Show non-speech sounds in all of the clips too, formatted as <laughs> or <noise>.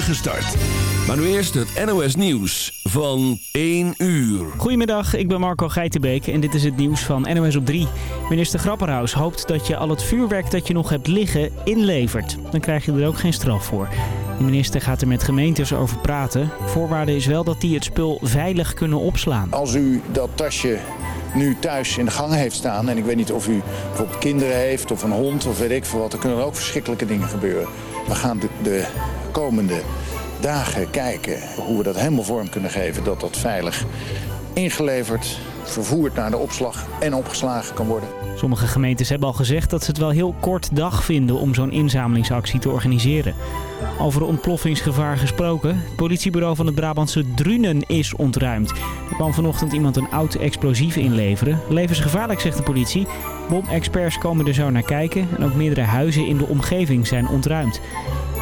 start. Maar nu eerst het NOS Nieuws van 1 uur. Goedemiddag, ik ben Marco Geitenbeek en dit is het nieuws van NOS op 3. Minister Grapperhaus hoopt dat je al het vuurwerk dat je nog hebt liggen inlevert. Dan krijg je er ook geen straf voor. De minister gaat er met gemeentes over praten. Voorwaarde is wel dat die het spul veilig kunnen opslaan. Als u dat tasje nu thuis in de gang heeft staan... en ik weet niet of u bijvoorbeeld kinderen heeft of een hond of weet ik veel wat... dan kunnen er ook verschrikkelijke dingen gebeuren. We gaan de, de komende dagen kijken hoe we dat helemaal vorm kunnen geven... dat dat veilig ingeleverd, vervoerd naar de opslag en opgeslagen kan worden. Sommige gemeentes hebben al gezegd dat ze het wel heel kort dag vinden om zo'n inzamelingsactie te organiseren. Over ontploffingsgevaar gesproken. Het politiebureau van het Brabantse Drunen is ontruimd. Er kwam vanochtend iemand een oud explosief inleveren. Levensgevaarlijk, zegt de politie. Bomexperts komen er zo naar kijken en ook meerdere huizen in de omgeving zijn ontruimd.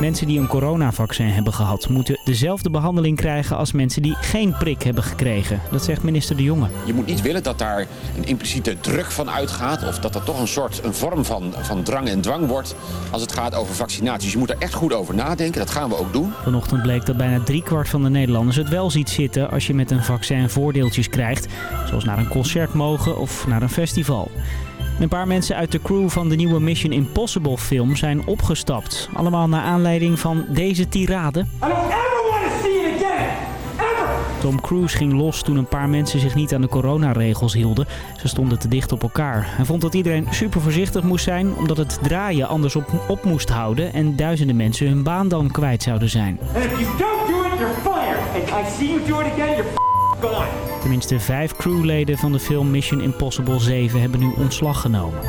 Mensen die een coronavaccin hebben gehad moeten dezelfde behandeling krijgen als mensen die geen prik hebben gekregen. Dat zegt minister De Jonge. Je moet niet willen dat daar een impliciete druk van uitgaat of dat er toch een soort een vorm van, van drang en dwang wordt als het gaat over vaccinaties. Je moet er echt goed over nadenken, dat gaan we ook doen. Vanochtend bleek dat bijna driekwart van de Nederlanders het wel ziet zitten als je met een vaccin voordeeltjes krijgt. Zoals naar een concert mogen of naar een festival. Een paar mensen uit de crew van de nieuwe Mission Impossible film zijn opgestapt. Allemaal naar aanleiding van deze tirade. Tom Cruise ging los toen een paar mensen zich niet aan de coronaregels hielden. Ze stonden te dicht op elkaar. Hij vond dat iedereen super voorzichtig moest zijn omdat het draaien anders op, op moest houden en duizenden mensen hun baan dan kwijt zouden zijn. And if you don't do it, you're fired. And I see you do it again, you're. Tenminste vijf crewleden van de film Mission Impossible 7 hebben nu ontslag genomen.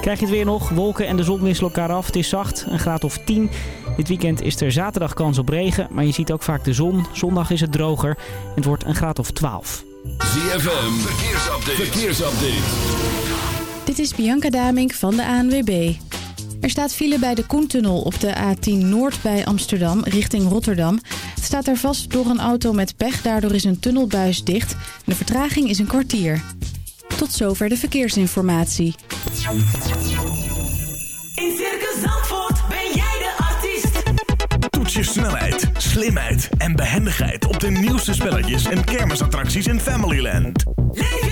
Krijg je het weer nog? Wolken en de zon wisselen elkaar af. Het is zacht, een graad of 10. Dit weekend is er zaterdag kans op regen, maar je ziet ook vaak de zon. Zondag is het droger. Het wordt een graad of 12. ZFM, verkeersupdate. verkeersupdate. Dit is Bianca Damink van de ANWB. Er staat file bij de Koentunnel op de A10 Noord bij Amsterdam richting Rotterdam. Het staat er vast door een auto met pech, daardoor is een tunnelbuis dicht. De vertraging is een kwartier. Tot zover de verkeersinformatie. In Circus Zandvoort ben jij de artiest. Toets je snelheid, slimheid en behendigheid op de nieuwste spelletjes en kermisattracties in Familyland. Leef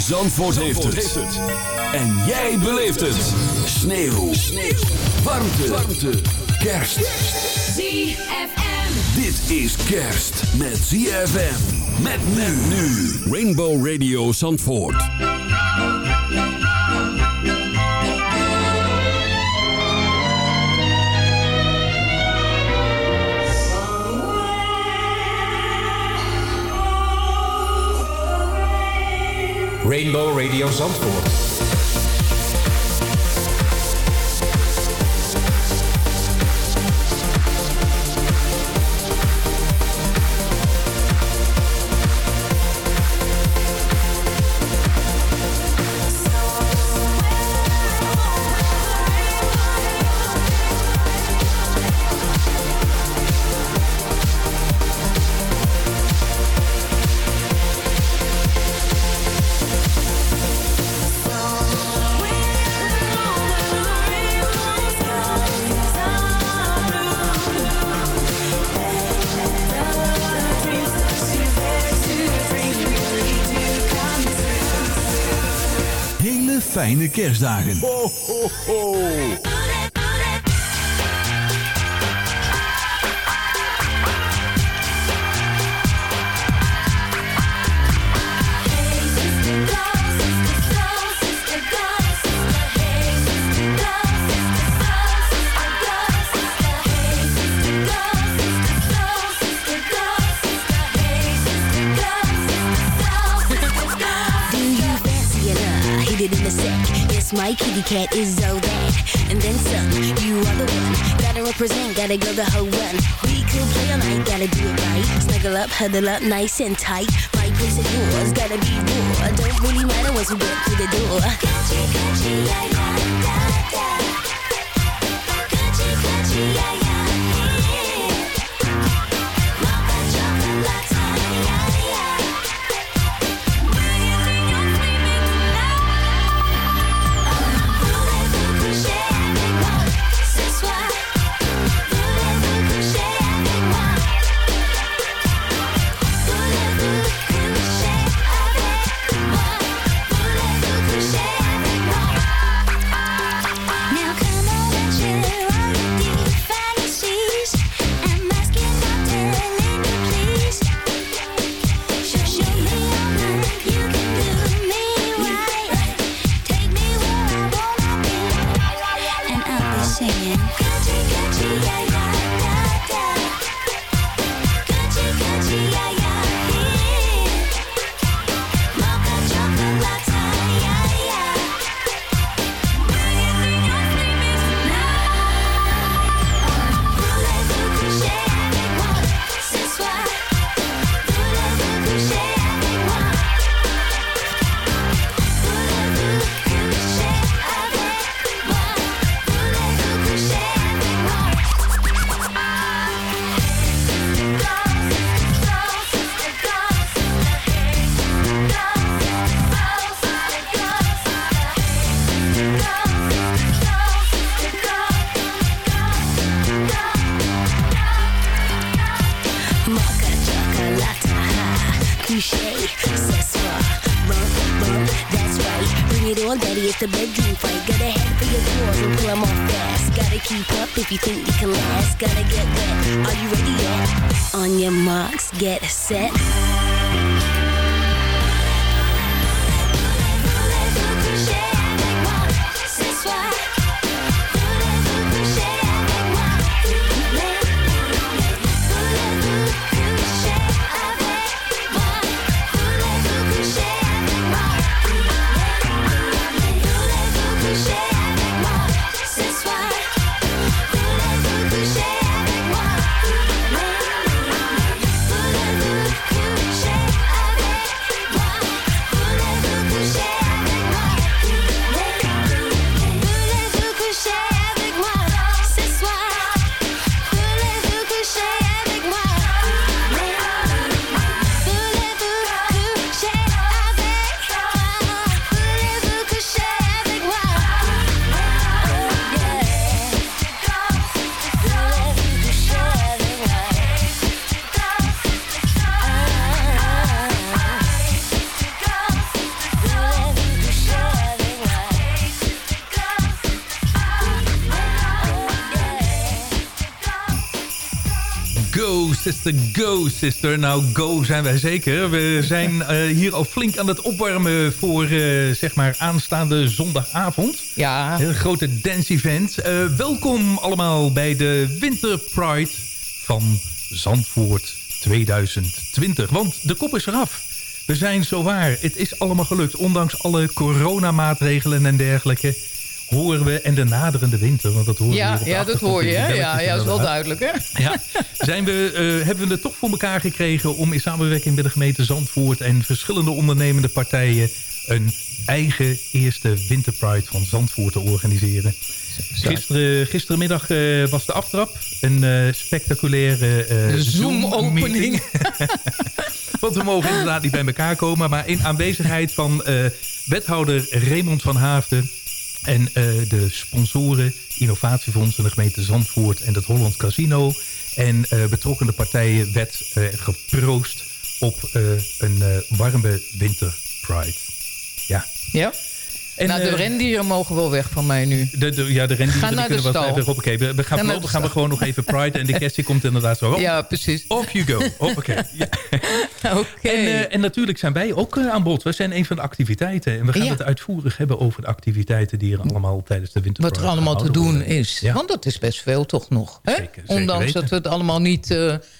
Zandvoort, heeft, het. En jij beleeft het. Sneeuw. Sneeuw. Warmte. Warmte. Kerst. ZFM. Dit is kerst met ZFM. Met men nu. Rainbow Radio Zandvoort. Rainbow Radio Zandvoort. Fijne kerstdagen. Ho, ho, ho. Do you fancy it? Uh, hit it in a sec. Yes, my kitty cat is so bad. And then some, you are the one. Gotta represent, gotta go the whole run. We could play all night, gotta do it right. Snuggle up, huddle up, nice and tight. My place and yours, gotta be raw. Don't really matter once we get through the door. Country, country, yeah, yeah, da, da. Country, country, yeah, yeah, daddy, bedroom fight. Got a for your and pull them off fast. Gotta keep up if you think you can last. Gotta get wet. Are you ready yet? On your marks, get set. Sister, go, sister. Nou, go zijn wij zeker. We zijn eh, hier al flink aan het opwarmen voor, eh, zeg maar, aanstaande zondagavond. Ja. Een grote dance-event. Eh, welkom allemaal bij de Winter Pride van Zandvoort 2020. Want de kop is eraf. We zijn zowaar. Het is allemaal gelukt. Ondanks alle coronamaatregelen en dergelijke horen we... en de naderende winter, want dat horen we Ja, de ja dat hoor je. hè? Ja, ja, dat is wel duidelijk. Hè? <laughs> Ja, zijn we, eh, hebben we het toch voor elkaar gekregen om in samenwerking met de gemeente Zandvoort en verschillende ondernemende partijen een eigen eerste Winterpride van Zandvoort te organiseren. Gisteren, gisterenmiddag eh, was de aftrap. Een eh, spectaculaire De Zoom-opening. <laughs> Want we mogen inderdaad niet bij elkaar komen. Maar in aanwezigheid van wethouder Raymond van Haafden... en eh, de sponsoren, Innovatiefonds en de gemeente Zandvoort... en het Holland Casino en eh, betrokkenen partijen werd eh, geproost... op een warme winter pride. Ja. Ja. En, nou, de eh, rendieren mogen wel weg van mij nu. De, de, ja, de rendieren Ga naar kunnen de wat stal. even hoppakee. We, we gaan, gaan we gewoon nog even Pride. En de kerst die komt inderdaad zo op. Ja, precies. Off you go. Hoppakee. <laughs> Ja. Oké. En, eh, en natuurlijk zijn wij ook eh, aan bod. We zijn een van de activiteiten. En we gaan Ja. het uitvoerig hebben over de activiteiten... die er allemaal tijdens de winter Wat er allemaal te doen is. Ja. Want dat is best veel toch nog. Zeker, zeker Ondanks weten. dat we het allemaal niet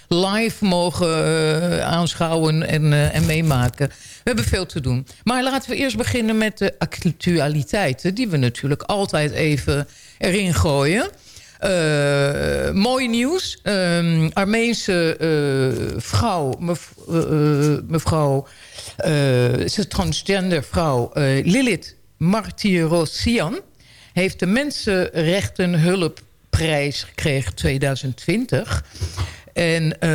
live mogen eh, aanschouwen en, eh, en meemaken. We hebben veel te doen. Maar laten we eerst beginnen met de actualiteiten... die we natuurlijk altijd even erin gooien. Eh, mooi nieuws. Ehm, Armeense vrouw, mev- mevrouw... ze transgender vrouw, Lilith Martirosyan... heeft de Mensenrechten Hulpprijs gekregen 2020... En eh,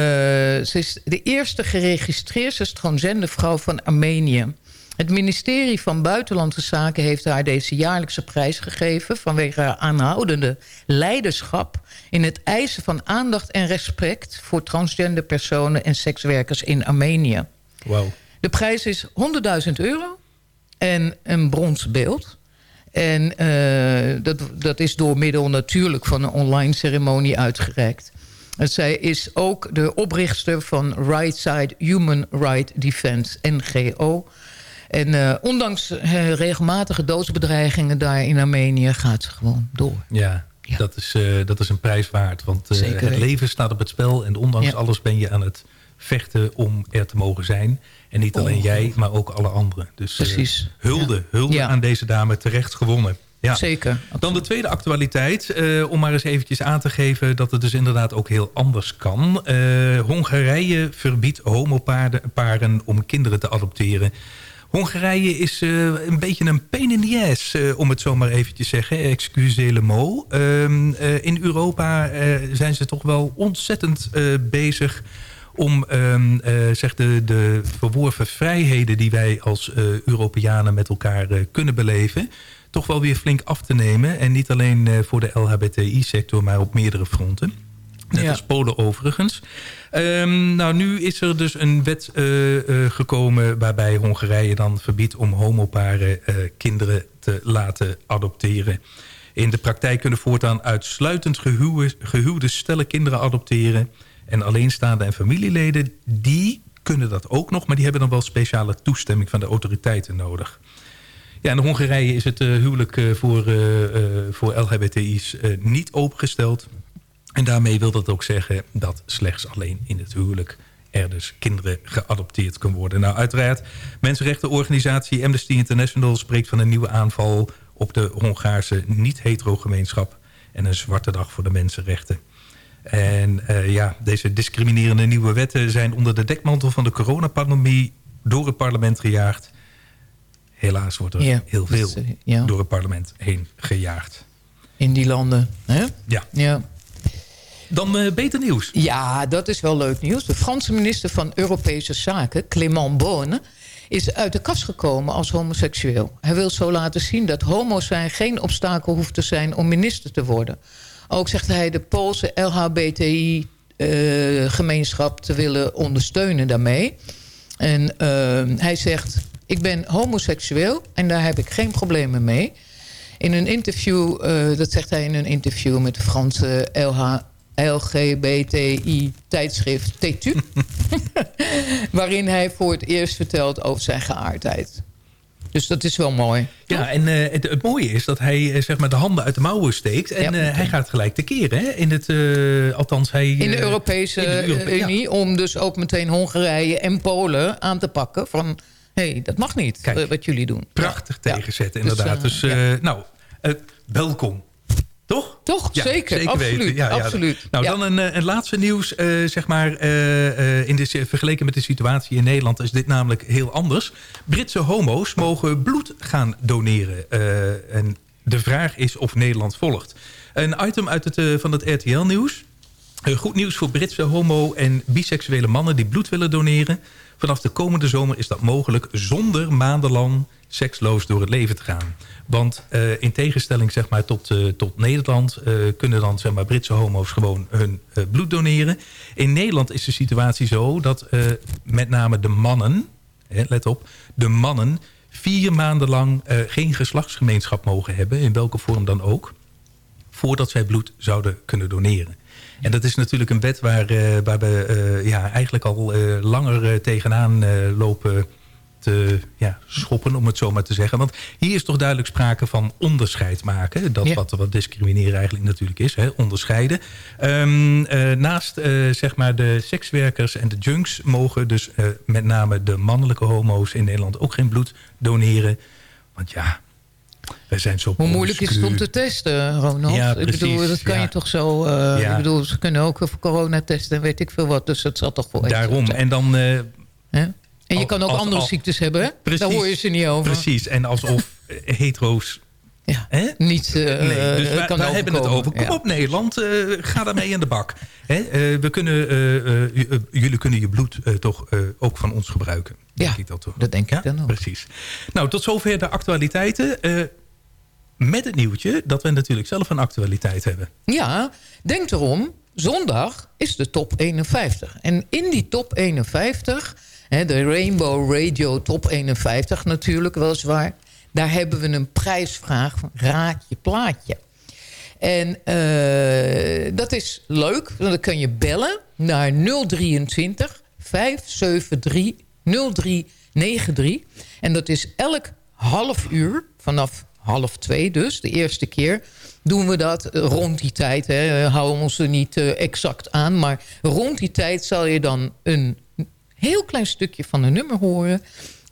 ze is de eerste geregistreerde transgender vrouw van Armenië. Het ministerie van Buitenlandse Zaken heeft haar deze jaarlijkse prijs gegeven... vanwege haar aanhoudende leiderschap in het eisen van aandacht en respect... voor transgender personen en sekswerkers in Armenië. Wauw. De prijs is 100.000 euro en een brons beeld. En eh, dat, dat is door middel natuurlijk van een online ceremonie uitgereikt. Zij is ook de oprichter van Right Side Human Right Defense, NGO. En eh, ondanks eh, regelmatige doodsbedreigingen daar in Armenië gaat ze gewoon door. Ja, Dat, is, eh, dat is een prijs waard. Want het leven staat op het spel. En ondanks Ja. alles ben je aan het vechten om er te mogen zijn. En niet alleen jij, maar ook alle anderen. Dus Precies. hulde, hulde Ja. aan deze dame terecht gewonnen. Ja. Zeker. Dan de tweede actualiteit. eh, om maar eens eventjes aan te geven dat het dus inderdaad ook heel anders kan. Eh, Hongarije verbiedt homoparen paren om kinderen te adopteren. Hongarije is eh, een beetje een pain in the ass, om het zo maar eventjes te zeggen. Excusez le mot. Ehm, eh, in Europa zijn ze toch wel ontzettend bezig om ehm, eh, zeg de, de verworven vrijheden die wij als Europeanen met elkaar kunnen beleven, toch wel weer flink af te nemen. En niet alleen eh, voor de LHBTI-sector, maar op meerdere fronten. Net Ja. als Polen overigens. Ehm, nou, nu is er dus een wet eh, eh, gekomen waarbij Hongarije dan verbiedt om homoparen kinderen te laten adopteren. In de praktijk kunnen voortaan uitsluitend gehuwde, gehuwde stellen kinderen adopteren. En alleenstaande en familieleden, die kunnen dat ook nog... maar die hebben dan wel speciale toestemming van de autoriteiten nodig. Ja, in Hongarije is het eh, huwelijk eh, voor, eh, voor niet opengesteld. En daarmee wil dat ook zeggen dat slechts alleen in het huwelijk er dus kinderen geadopteerd kunnen worden. Nou, uiteraard, mensenrechtenorganisatie Amnesty International spreekt van een nieuwe aanval op de Hongaarse niet-hetero-gemeenschap en een zwarte dag voor de mensenrechten. En ja, deze discriminerende nieuwe wetten zijn onder de dekmantel van de coronapandemie door het parlement gejaagd. Helaas wordt er Ja, heel veel is, eh, ja. door het parlement heen gejaagd. In die landen. Hè? Ja. ja. Dan eh, beter nieuws. Ja, dat is wel leuk nieuws. De Franse minister van Europese Zaken, Clément Beaune... is uit de kast gekomen als homoseksueel. Hij wil zo laten zien dat homo's zijn geen obstakel hoeft te zijn... om minister te worden. Ook zegt hij de Poolse LHBTI-gemeenschap te willen ondersteunen daarmee. En eh, hij zegt, ik ben homoseksueel en daar heb ik geen problemen mee. In een interview, eh, dat zegt hij in een interview met de Franse LH, LGBTI-tijdschrift Tetu. <laughs> <laughs> waarin hij voor het eerst vertelt over zijn geaardheid. Dus dat is wel mooi. Ja, en eh, het, het mooie is dat hij eh, zeg maar de handen uit de mouwen steekt. En hij gaat gelijk tekeer. Hè? In het, althans, hij, In de Europese in de Europe- ja. Unie. Om dus ook meteen Hongarije en Polen aan te pakken. Van, hey, dat mag niet eh, wat jullie doen. Prachtig Ja. tegenzetten, Dus, inderdaad. eh, Dus, eh, nou, welkom. Toch? Toch? Ja, zeker. absoluut. weten. Ja, ja. absoluut. Nou, dan een, een laatste nieuws. zeg maar, in de, vergeleken met de situatie in Nederland is dit namelijk heel anders. Britse homo's mogen bloed gaan doneren. En de vraag is of Nederland volgt. Een item uit het, van het RTL-nieuws. Goed nieuws voor Britse homo- en biseksuele mannen die bloed willen doneren. Vanaf de komende zomer is dat mogelijk zonder maandenlang seksloos door het leven te gaan. Want eh, in tegenstelling zeg maar, tot, eh, tot Nederland eh, kunnen dan zeg maar, Britse homo's gewoon hun bloed doneren. In Nederland is de situatie zo dat met name de mannen, hè, let op, de mannen vier maanden lang geen geslachtsgemeenschap mogen hebben, in welke vorm dan ook, voordat zij bloed zouden kunnen doneren. En dat is natuurlijk een wet waar, eh, waar we eh, ja, eigenlijk al eh, langer tegenaan lopen te ja, schoppen, om het zo maar te zeggen. Want hier is toch duidelijk sprake van onderscheid maken. Dat Ja. wat, wat discrimineren eigenlijk natuurlijk is, hè, onderscheiden. Ehm, eh, naast zeg maar de sekswerkers en de junks mogen dus met name de mannelijke homo's in Nederland ook geen bloed doneren. Want ja, wij zijn zo Hoe moeilijk is het om te testen, Ronald? Ja, ik bedoel, precies, dat kan ja. je toch zo... eh, Ja. Ik bedoel, ze kunnen ook voor corona testen en weet ik veel wat. Dus dat zal toch wel... Daarom. En dan... eh, En je kan ook als- andere ziektes hebben, hè? Precies. Daar hoor je ze niet over. Precies. En alsof <laughs> hetero's... Ja, niet uh, nee, dus wij, kan wij hebben het over. Kom Ja. op Nederland, eh, ga daarmee aan de bak. Hè? eh, we kunnen, eh, eh, eh, jullie kunnen je bloed eh, toch eh, ook van ons gebruiken. Denk Ja, ik dat, toch? dat denk ik dan ook. Precies. Nou, tot zover de actualiteiten. eh, met het nieuwtje dat we natuurlijk zelf een actualiteit hebben. Ja, denk erom, zondag is de top 51. En in die top 51, hè, de Rainbow Radio top 51 natuurlijk, weliswaar... daar hebben we een prijsvraag van raad je plaatje. En eh, dat is leuk, want dan kun je bellen naar 023 573 0393. En dat is elk half uur, vanaf half twee dus, de eerste keer... doen we dat rond die tijd. Hè. Houden we ons er niet eh, exact aan. Maar rond die tijd zal je dan een heel klein stukje van een nummer horen.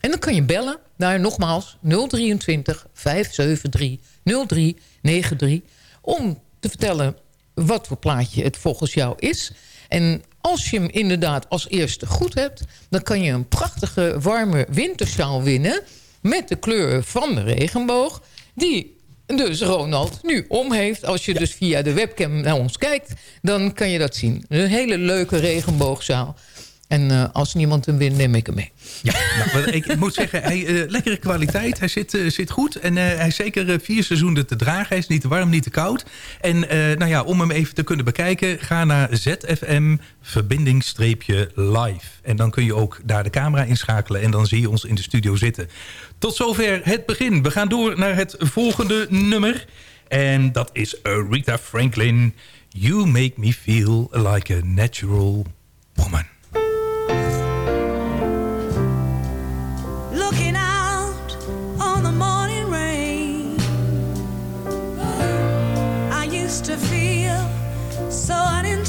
En dan kan je bellen naar nogmaals 023 573 0393... om te vertellen wat voor plaatje het volgens jou is. En als je hem inderdaad als eerste goed hebt... dan kan je een prachtige warme wintersjaal winnen... met de kleur van de regenboog... die dus Ronald nu om heeft. Als je dus via de webcam naar ons kijkt... dan kan je dat zien. Een hele leuke regenboogzaal. En eh, als niemand hem wint, neem ik hem mee. Ja, nou, ik moet zeggen, hij, eh, lekkere kwaliteit. Hij zit, eh, zit goed. En hij is zeker vier seizoenen te dragen. Hij is niet te warm, niet te koud. En nou ja, om hem even te kunnen bekijken... ga naar ZFM verbinding-live. En dan kun je ook daar de camera inschakelen... en dan zie je ons in de studio zitten. Tot zover het begin. We gaan door naar het volgende nummer. En dat is Rita Franklin. You make me feel like a natural woman. To feel so uninspired.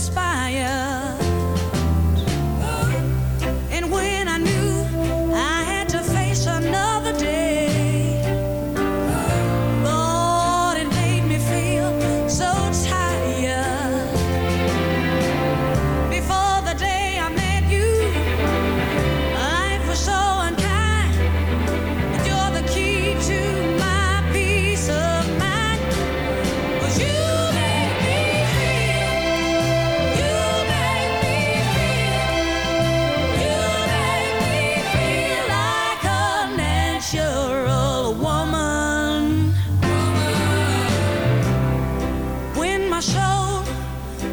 When my soul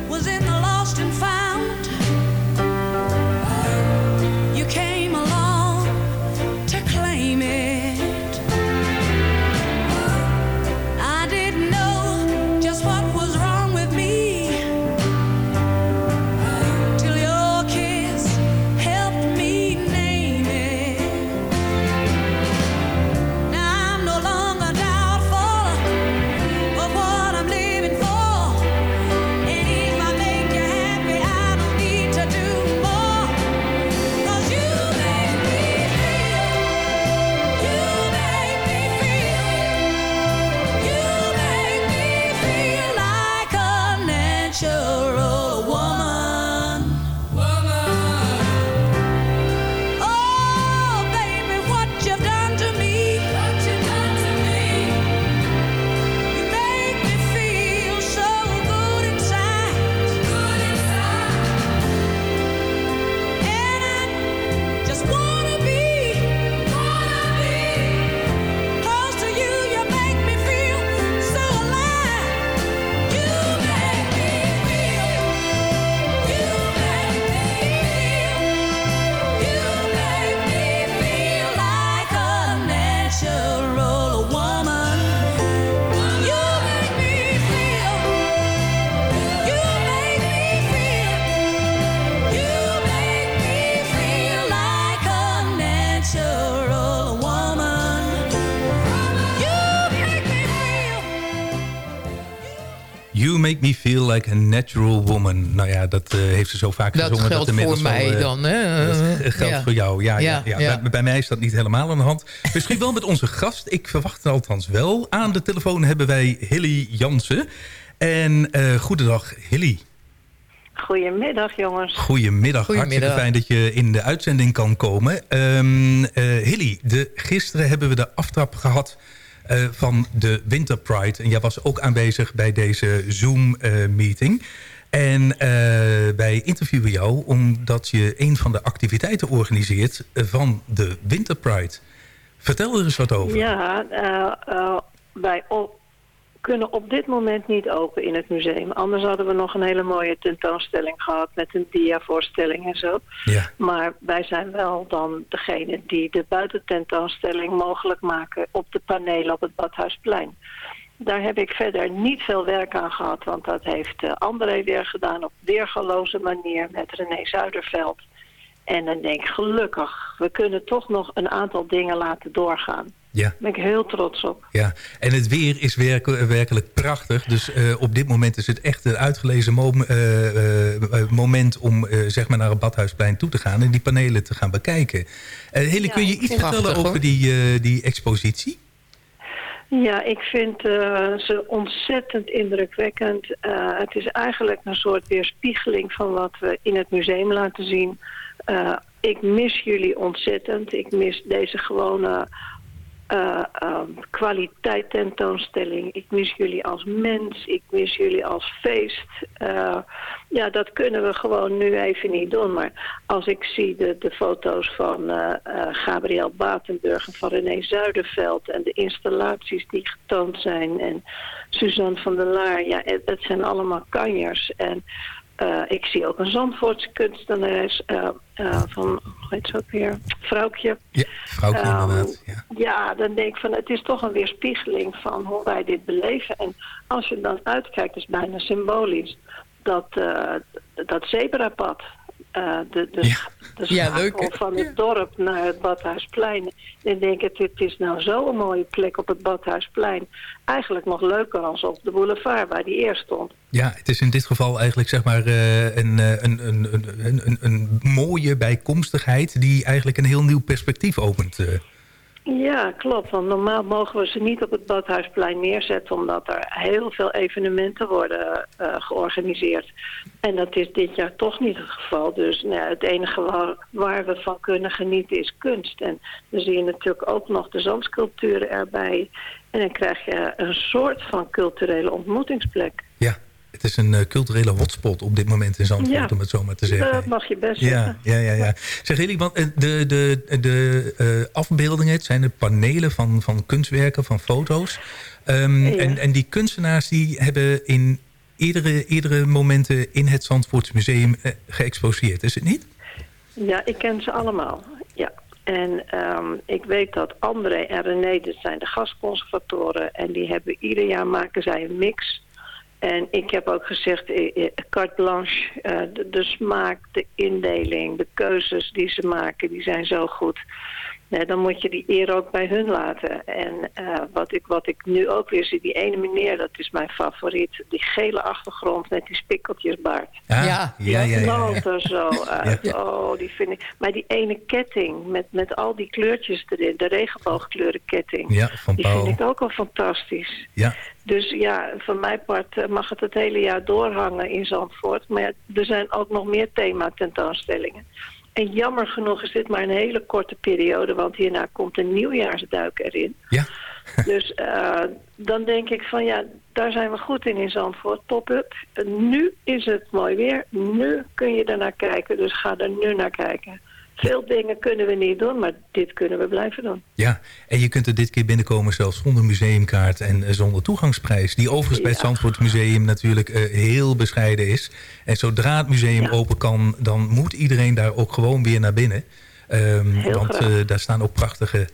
was in the like a natural woman. Nou ja, dat eh, heeft ze zo vaak Dat gezongen. geldt inmiddels voor mij wel, eh, dan, hè? Dat geldt Ja. voor jou, ja. ja, Ja, ja. ja. Bij, bij mij is dat niet helemaal aan de hand. Misschien wel met onze gast. Ik verwacht het althans wel. Aan de telefoon hebben wij Hilly Jansen. En eh goedendag, Hilly. Goedemiddag, jongens. Goedemiddag. Hartstikke fijn dat je in de uitzending kan komen. Ehm eh, Hilly, de, gisteren hebben we de aftrap gehad eh, van de Winter Pride. En jij was ook aanwezig bij deze Zoom-meeting. en eh, wij interviewen jou omdat je een van de activiteiten organiseert van de Winter Pride. Vertel er eens wat over. Ja, eh, eh, wij op- kunnen op dit moment niet open in het museum. Anders hadden we nog een hele mooie tentoonstelling gehad met een diavoorstelling en zo. Ja. Maar wij zijn wel dan degene die de buitententoonstelling mogelijk maken op de panelen op het Badhuisplein. Daar heb ik verder niet veel werk aan gehad, want dat heeft eh, André weer gedaan op weergaloze manier met René Zuiderveld. En dan denk ik, gelukkig, we kunnen toch nog een aantal dingen laten doorgaan. Ja. Daar ben ik heel trots op. Ja, en het weer is werk- werkelijk prachtig. Dus eh, op dit moment is het echt een uitgelezen mom- eh, eh, moment... om zeg maar naar het Badhuisplein toe te gaan... en die panelen te gaan bekijken. Ja, kun je iets vertellen prachtig, over die, die expositie? Ja, ik vind ze ontzettend indrukwekkend. Het is eigenlijk een soort weerspiegeling van wat we in het museum laten zien. Ik mis jullie ontzettend. Ik mis deze gewone eh, eh, kwaliteit tentoonstelling. Ik mis jullie als mens. Ik mis jullie als feest. Eh, ja, dat kunnen we gewoon nu even niet doen. Maar als ik zie de, de foto's van eh, Gabriel Batenburg en van René Zuiderveld... en de installaties die getoond zijn en Suzanne van der Laar... ja, het zijn allemaal kanjers. En eh, ik zie ook een Zandvoortse kunstenares eh, eh, van, hoe heet ze ook weer, Vrouwtje. Ja, vrouwtje Ehm, inderdaad. Ja. Ja, dan denk ik van het is toch een weerspiegeling van hoe wij dit beleven. En als je dan uitkijkt, is bijna symbolisch, dat, dat zebrapad, eh, de, de, de Ja, schakel van het dorp naar het Badhuisplein. Dan denk het is nou zo'n mooie plek op het Badhuisplein. Eigenlijk nog leuker als op de boulevard waar die eerst stond. Ja, het is in dit geval eigenlijk zeg maar eh, een, eh, een, een, een, een, een, een mooie bijkomstigheid... die eigenlijk een heel nieuw perspectief opent. Ja, klopt. Want normaal mogen we ze niet op het Badhuisplein neerzetten... omdat er heel veel evenementen worden eh, georganiseerd. En dat is dit jaar toch niet het geval. Dus nou, het enige waar, waar we van kunnen genieten is kunst. En dan zie je natuurlijk ook nog de zandsculpturen erbij. En dan krijg je een soort van culturele ontmoetingsplek. Het is een eh, culturele hotspot op dit moment in Zandvoort, Ja. om het zo maar te zeggen. Dat mag je best Ja, zeggen. ja, ja, ja. Zeg jullie, want eh, de, de, de eh, afbeeldingen, het zijn de panelen van, van kunstwerken, van foto's. Ja. en, en die kunstenaars die hebben in eerdere, eerdere momenten in het Zandvoorts Museum geëxposeerd, is het niet? Ja, ik ken ze allemaal. Ja. En ehm, ik weet dat André en René, dit zijn de gastconservatoren... en die hebben ieder jaar maken zij een mix. En ik heb ook gezegd, eh, eh, carte blanche, eh, de, de smaak, de indeling, de keuzes die ze maken, die zijn zo goed. Nee, dan moet je die eer ook bij hun laten. En eh, wat, ik, wat ik nu ook weer zie, die ene meneer, dat is mijn favoriet. Die gele achtergrond met die spikkeltjesbaard. Ja, ja, ja, ja. knalt er zo uit. Oh, die vind ik. Maar die ene ketting met, met al die kleurtjes erin, de regenboogkleurenketting. Ja, van die Paul. vind ik ook al fantastisch. Ja. Dus ja, van mijn part eh, mag het het hele jaar doorhangen in Zandvoort. Maar ja, er zijn ook nog meer thema-tentoonstellingen. En jammer genoeg is dit maar een hele korte periode, want hierna komt een nieuwjaarsduik erin. Ja. <laughs> Dus eh, dan denk ik van ja, daar zijn we goed in in Zandvoort. Pop-up. Nu is het mooi weer. Nu kun je er naar kijken. Dus ga er nu naar kijken. Veel dingen kunnen we niet doen, maar dit kunnen we blijven doen. Ja, en je kunt er dit keer binnenkomen zelfs zonder museumkaart en eh, zonder toegangsprijs. Die overigens bij het. Zandvoort Museum natuurlijk eh, heel bescheiden is. En zodra het museum open kan, dan moet iedereen daar ook gewoon weer naar binnen. Ehm, want eh, daar staan ook prachtige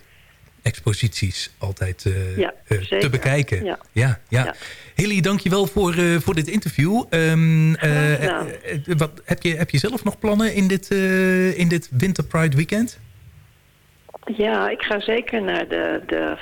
exposities altijd Ja, te bekijken. Ja. ja, ja. Hilly, dankjewel voor, eh, voor dit interview. Ehm, eh, Graag gedaan. eh, eh, wat, heb, je, heb je zelf nog plannen in dit, in dit Winter Pride weekend? Ja, ik ga zeker naar de, de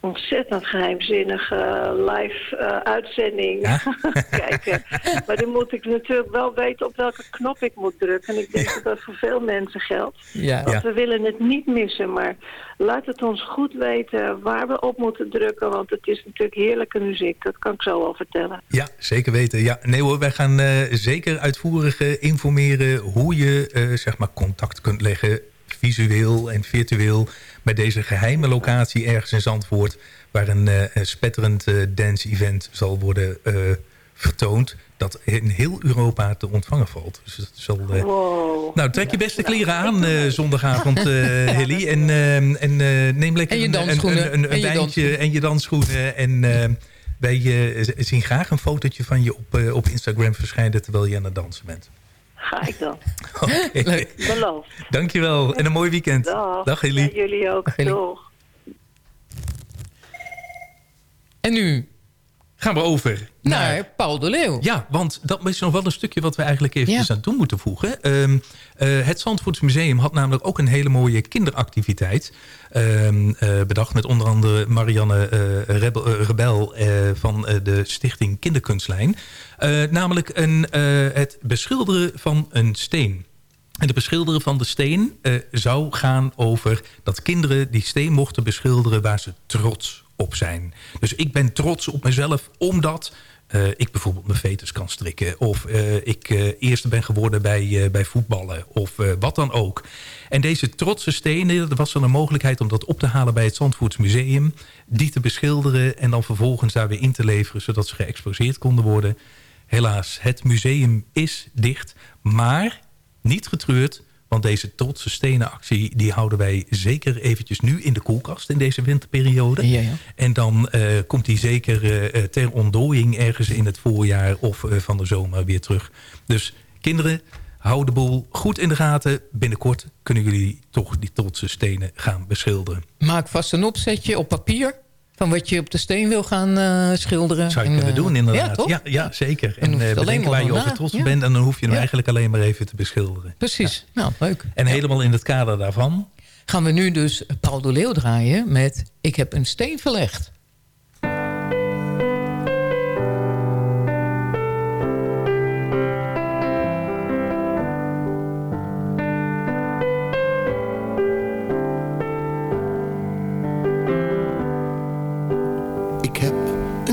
ontzettend geheimzinnige live eh, uitzending <laughs> kijken. Maar dan moet ik natuurlijk wel weten op welke knop ik moet drukken. En ik denk dat dat voor veel mensen geldt. Ja. Want we willen het niet missen, maar laat het ons goed weten waar we op moeten drukken. Want het is natuurlijk heerlijke muziek, dat kan ik zo wel vertellen. Ja, zeker weten. Ja, nee hoor, wij gaan eh, zeker uitvoerig eh, informeren hoe je zeg maar contact kunt leggen, visueel en virtueel, met deze geheime locatie ergens in Zandvoort, waar een, eh, een spetterend eh, dance-event zal worden eh, vertoond, dat in heel Europa te ontvangen valt. Dus dat zal... eh, Wow. nou, trek je beste kleren aan eh, zondagavond, eh <laughs> Hilly. En, en neem lekker En een- een, dansschoenen. een, een, En je wijntje dansschoenen. en je dansschoenen. En wij zien graag een fotootje van je op, op Instagram verschijnen... terwijl je aan het dansen bent. Ga ik dan. <laughs> Oké. Beloofd. Dankjewel en een mooi weekend. Dag. Dag. Ja, jullie ook. Doeg. En nu Gaan we over naar Paul de Leeuw. Ja, want dat is nog wel een stukje wat we eigenlijk eventjes aan toe moeten voegen. Ehm, eh, het Zandvoorts Museum had namelijk ook een hele mooie kinderactiviteit. ehm, eh, bedacht met onder andere Marianne eh, Rebel, Rebel van de stichting Kinderkunstlijn. Namelijk een, het beschilderen van een steen. En het beschilderen van de steen zou gaan over dat kinderen die steen mochten beschilderen waar ze trots op zijn. Dus ik ben trots op mezelf omdat eh, ik bijvoorbeeld mijn veters kan strikken. Of eh, ik eh, eerste ben geworden bij, bij voetballen. Of wat dan ook. En deze trotse stenen, er was dan een mogelijkheid om dat op te halen bij het Zandvoorts Museum. Die te beschilderen en dan vervolgens daar weer in te leveren. Zodat ze geëxposeerd konden worden. Helaas, het museum is dicht. Maar niet getreurd, want deze trotse stenen actie... die houden wij zeker eventjes nu in de koelkast in deze winterperiode. Ja, ja. En dan eh, komt die zeker eh, eh, ter ontdooiing ergens in het voorjaar... of van de zomer weer terug. Dus kinderen, hou de boel goed in de gaten. Binnenkort kunnen jullie toch die trotse stenen gaan beschilderen. Maak vast een opzetje op papier... van wat je op de steen wil gaan eh, schilderen. Zou je En, kunnen eh, doen, inderdaad. Ja, toch? Ja, ja, zeker. En hoef En uh, bedenken waar je over trots Ja. bent... en dan hoef je hem Ja. eigenlijk alleen maar even te beschilderen. Precies. Nou, leuk. En helemaal in het kader daarvan... Gaan we nu dus Paul de Leeuw draaien met... Ik heb een steen verlegd.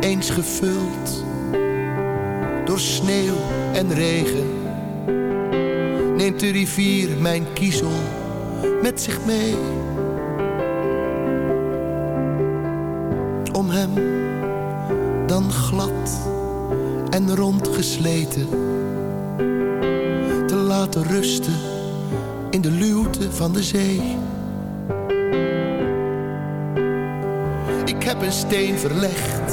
eens gevuld door sneeuw en regen. Neemt de rivier mijn kiezel met zich mee. Om hem dan glad en rond gesleten te laten rusten in de luwte van de zee. Ik heb een steen verlegd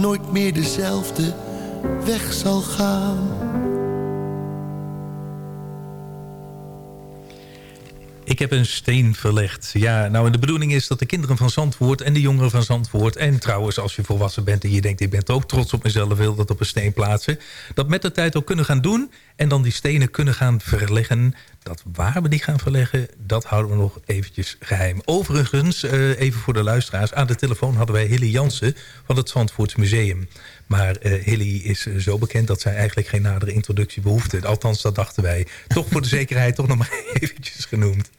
nooit meer dezelfde weg zal gaan. Ik heb een steen verlegd. Ja, nou de bedoeling is dat de kinderen van Zandvoort en de jongeren van Zandvoort... en trouwens als je volwassen bent en je denkt ik ben ook trots op mezelf... wil dat op een steen plaatsen. Dat met de tijd ook kunnen gaan doen en dan die stenen kunnen gaan verleggen. Dat waar we die gaan verleggen, dat houden we nog eventjes geheim. Overigens, eh, even voor de luisteraars... aan de telefoon hadden wij Hilly Jansen van het Zandvoorts Museum. Maar eh, Hilly is eh, zo bekend dat zij eigenlijk geen nadere introductie behoefde. Althans, dat dachten wij. Toch voor de zekerheid toch nog maar <laughs> eventjes genoemd.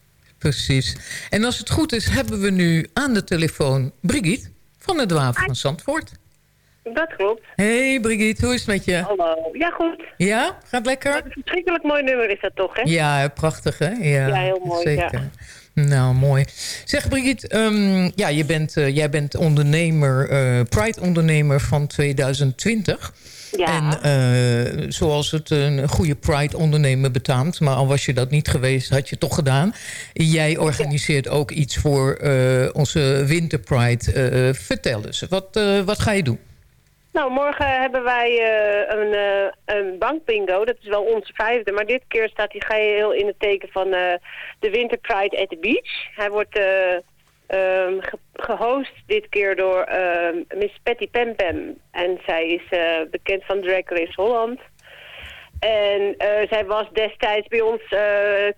Precies. En als het goed is, hebben we nu aan de telefoon Brigitte van het Waven van Zandvoort. Dat klopt. Hey Brigitte, hoe is het met je? Hallo. Ja, goed. Ja, gaat lekker? Wat een verschrikkelijk mooi nummer is dat toch, hè? Ja, prachtig hè? Ja, Ja, heel mooi, Zeker. ja. Nou, mooi. Zeg Brigitte, ehm, ja, je bent, eh, jij bent ondernemer, eh, Pride-ondernemer van 2020. Ja. En eh, zoals het een goede Pride-ondernemer betaamt... maar al was je dat niet geweest, had je het toch gedaan. Jij organiseert ook iets voor eh, onze Winter Pride. Eh, vertel eens, wat, wat ga je doen? Nou, morgen hebben wij een, eh, een bankbingo. Dat is wel onze vijfde. Maar dit keer staat hij geheel in het teken van de Winter Pride at the Beach. Hij wordt ge- gehost dit keer door ehm, Miss Patty Pam. En zij is eh, bekend van Drag Race Holland. En eh, zij was destijds bij ons, eh,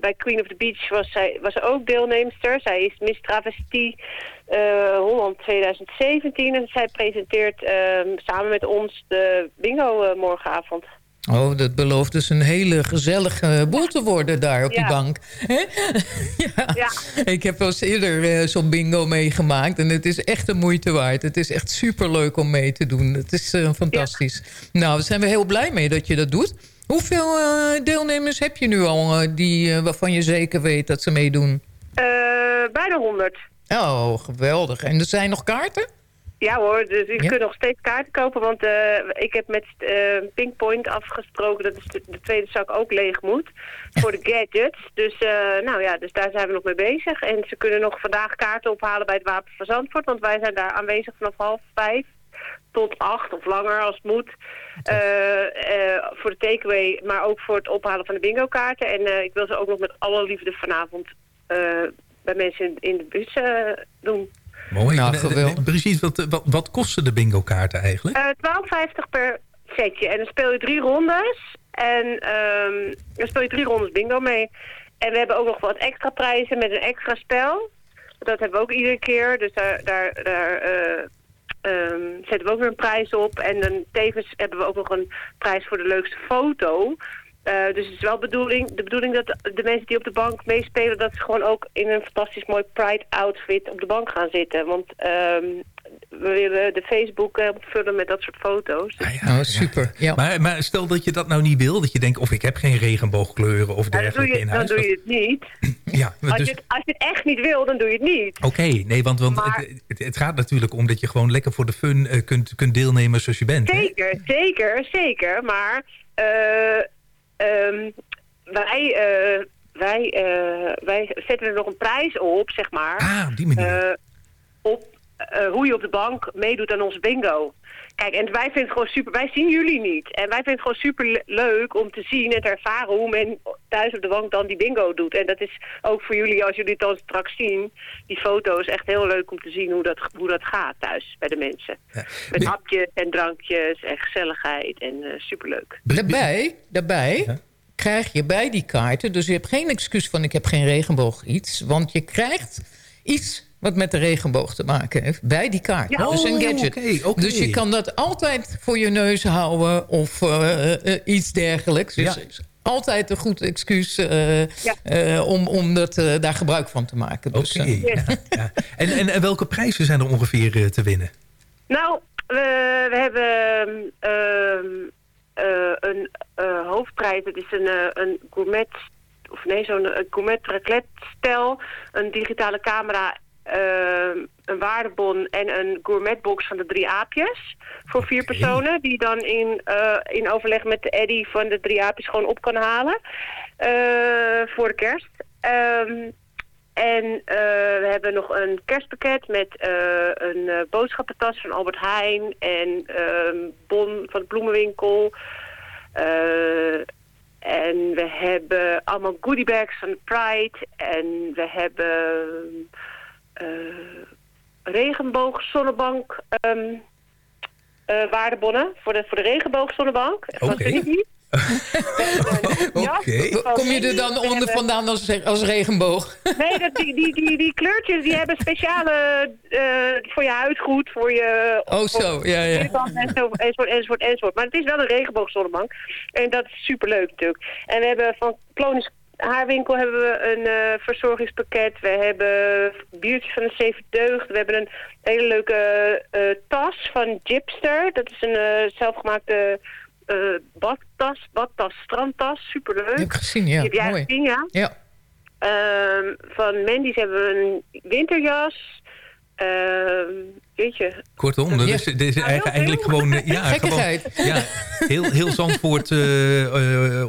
bij Queen of the Beach, was zij was ook deelnemster. Zij is Miss Travestie Holland 2017. En zij presenteert ehm, samen met ons de bingo morgenavond. Oh, dat belooft dus een hele gezellige boel te worden daar op die Ja. bank. Hè? <laughs> ja. Ik heb wel eens eerder eh, zo'n bingo meegemaakt. En het is echt de moeite waard. Het is echt superleuk om mee te doen. Het is eh, fantastisch. Nou, daar zijn we heel blij mee dat je dat doet. Hoeveel eh, deelnemers heb je nu al die, waarvan je zeker weet dat ze meedoen? Bijna 100. Oh, geweldig. En er zijn nog kaarten? Ja hoor, dus je Ja? kunt nog steeds kaarten kopen, want eh, ik heb met eh Pinkpoint afgesproken dat de, de tweede zak ook leeg moet voor de gadgets. <laughs> Dus, eh, nou ja, dus daar zijn we nog mee bezig. En ze kunnen nog vandaag kaarten ophalen bij het Wapen van Zandvoort, want wij zijn daar aanwezig vanaf half vijf tot acht of langer als het moet. Voor de takeaway, maar ook voor het ophalen van de bingo kaarten. En ik wil ze ook nog met alle liefde vanavond bij mensen in, in de bus doen. Mooi. Nou, eh, geweldig. Precies, wat, wat, wat kosten de bingo kaarten eigenlijk? Eh 12,50 per setje. En dan speel je drie rondes. En ehm, dan speel je drie rondes bingo mee. En we hebben ook nog wat extra prijzen met een extra spel. Dat hebben we ook iedere keer. Dus daar, daar, daar eh, ehm, zetten we ook weer een prijs op. En dan tevens hebben we ook nog een prijs voor de leukste foto. Eh, dus het is wel bedoeling, de bedoeling dat de, mensen die op de bank meespelen... dat ze gewoon ook in een fantastisch mooi Pride-outfit op de bank gaan zitten. Want ehm, we willen de Facebook eh, vullen met dat soort foto's. Dus Oh, super. Ja. Maar, maar stel dat je dat nou niet wil, dat je denkt... of ik heb geen regenboogkleuren of Ja, dan, doe dergelijke je, in dan huis. doe je het niet. <clears throat> Ja, Als, dus, je het, als je het echt niet wil, dan doe je het niet. Oké, nee, want, want Maar- het, het, gaat natuurlijk om dat je gewoon lekker voor de fun eh, kunt, kunt deelnemen zoals je bent. hè? Zeker, zeker, zeker. Maar eh, ehm, wij, eh, wij, eh, wij zetten er nog een prijs op, zeg maar. Ah, op die manier. eh, op hoe je op de bank meedoet aan onze bingo. Kijk, en wij vinden het gewoon super... Wij zien jullie niet. En wij vinden het gewoon super le- leuk om te zien en te ervaren hoe men thuis op de bank dan die bingo doet. En dat is ook voor jullie, als jullie het dan straks zien, die foto's, echt heel leuk om te zien hoe dat, hoe dat gaat thuis bij de mensen. Met hapjes en drankjes en gezelligheid en eh, superleuk. Daarbij, daarbij krijg je bij die kaarten... dus je hebt geen excuus van ik heb geen regenboog iets... want je krijgt iets wat met de regenboog te maken heeft bij die kaart. Ja. dus een Oh, gadget. Dus je kan dat altijd voor je neus houden of eh, eh, iets dergelijks. Dus Ja. altijd een goed excuus eh, eh, om, om dat, daar gebruik van te maken. Dus, Oké, ja, ja. <laughs> En, en, en welke prijzen zijn er ongeveer te winnen? Nou, we, we hebben ehm, eh, een eh, hoofdprijs. Het is een, een gourmet, of nee, zo'n gourmet raclette stel, een digitale camera, ehm, een waardebon en een gourmetbox van de drie aapjes voor vier personen, die dan in, eh, in overleg met de Eddy van de drie aapjes gewoon op kan halen eh, voor de kerst. Ehm, En eh, we hebben nog een kerstpakket met een boodschappentas van Albert Heijn en ehm bon van de bloemenwinkel. En we hebben allemaal goodiebags van Pride. En we hebben eh regenboog zonnebank ehm, eh, waardebonnen voor de, voor de regenboogzonnebank. Oké. Trinity. <laughs> Oké. Kom je er dan onder vandaan als, als regenboog? Nee, dat, die, die, die, die kleurtjes die hebben speciale eh, voor je huidgoed, voor je... Oh, zo, ja, ja. Enzovoort, enzovoort, enzovoort, enzovoort. Maar het is wel een regenboogzonnebank. En dat is superleuk natuurlijk. En we hebben van Plonisch Haarwinkel hebben we een eh, verzorgingspakket. We hebben biertjes van de Zeven Deugd. We hebben een hele leuke eh, tas van Gypster. Dat is een eh, zelfgemaakte badtas, badtas, strandtas. Superleuk. Heb ik gezien, ja. Heb jij Mooi. gezien, ja? Ja. Ehm, van Mandy's hebben we een winterjas. Kortom, dat is, dit is eigenlijk, eigenlijk gewoon... eh, Ja, Gekkigheid. Gewoon, ja, heel, heel Zandvoort,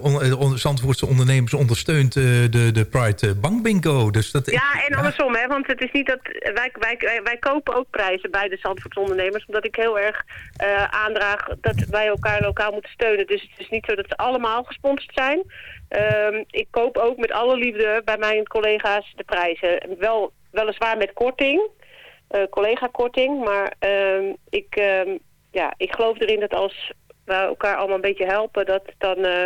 on- on- Zandvoortse ondernemers ondersteunt eh, de, de Pride Bank Bingo. Dus dat, Ja, en andersom, hè, want het is niet dat wij, wij, wij, kopen ook prijzen bij de Zandvoortse ondernemers, omdat ik heel erg eh, aandraag dat wij elkaar lokaal moeten steunen. Dus het is niet zo dat ze allemaal gesponsord zijn. Ehm, ik koop ook met alle liefde bij mijn collega's de prijzen. Wel, weliswaar met korting, collega-korting, maar ehm, ik, ehm, ja, ik geloof erin dat als we elkaar allemaal een beetje helpen, dat het dan eh,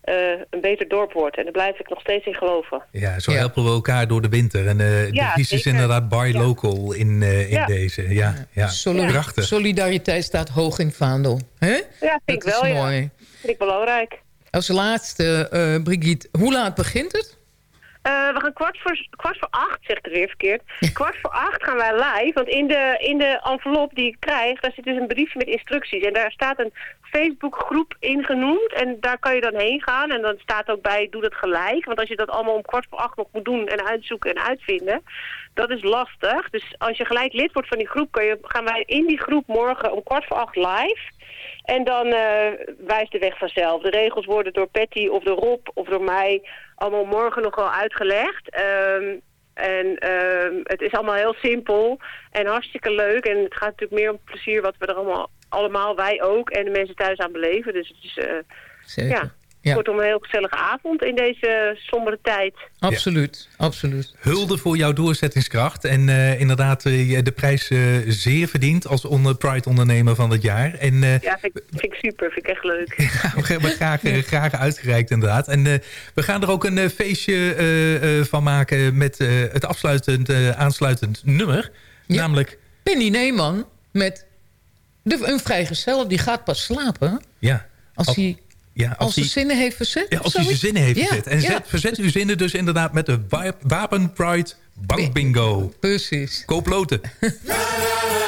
eh, een beter dorp wordt. En daar blijf ik nog steeds in geloven. Ja, zo helpen we elkaar door de winter. En eh Ja, de crisis is inderdaad buy local in, eh, in Ja. deze. Ja, ja. Soli- prachtig. Solidariteit staat hoog in vaandel. Hè? Ja, vind Dat ik wel, is ja. mooi. Vind ik belangrijk. Als laatste, eh, Brigitte, hoe laat begint het? Eh, we gaan kwart voor, kwart voor acht, zeg ik het weer verkeerd. Kwart voor acht gaan wij live. Want in de, in de envelop die ik krijg, daar zit dus een briefje met instructies. En daar staat een Facebookgroep in genoemd. En daar kan je dan heen gaan. En dan staat ook bij, doe dat gelijk. Want als je dat allemaal om kwart voor acht nog moet doen en uitzoeken en uitvinden, dat is lastig. Dus als je gelijk lid wordt van die groep, je, gaan wij in die groep morgen om kwart voor acht live. En dan eh, wijst de weg vanzelf. De regels worden door Patty of door Rob of door mij allemaal morgen nog wel uitgelegd. Ehm, en ehm, het is allemaal heel simpel en hartstikke leuk. En het gaat natuurlijk meer om plezier wat we er allemaal, allemaal wij ook, en de mensen thuis aan beleven. Dus het is eh, Zeker. ja, Ja. kortom een heel gezellige avond in deze sombere tijd. Absoluut, absoluut. Hulde voor jouw doorzettingskracht. En eh, inderdaad eh, je de prijs eh, zeer verdiend als onder Pride ondernemer van het jaar. En eh, Ja, vind, ik- vind ik super, vind ik echt leuk. <laughs> we hebben graag, graag uitgereikt inderdaad. En eh, we gaan er ook een feestje eh, eh, van maken met eh, het afsluitend, eh, aansluitend nummer. Namelijk, Penny Neeman met de, een vrijgezel, die gaat pas slapen ja, als Als- hij ja, als hij hij- zinnen heeft verzet. Ja, als hij zijn zinnen heeft Ja, gezet. En zet, verzet uw zinnen dus inderdaad met de wa- Wapen Pride Bank Bingo. Precies. Koop loten. <laughs>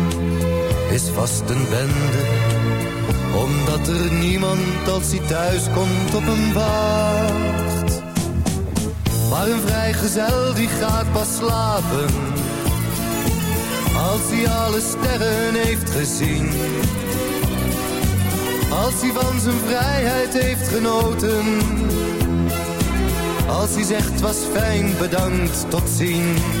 is vast een bende. Omdat er niemand als hij thuis komt op hem wacht. Maar een vrijgezel die gaat pas slapen. Als hij alle sterren heeft gezien. Als hij van zijn vrijheid heeft genoten. Als hij zegt was fijn, bedankt, tot ziens.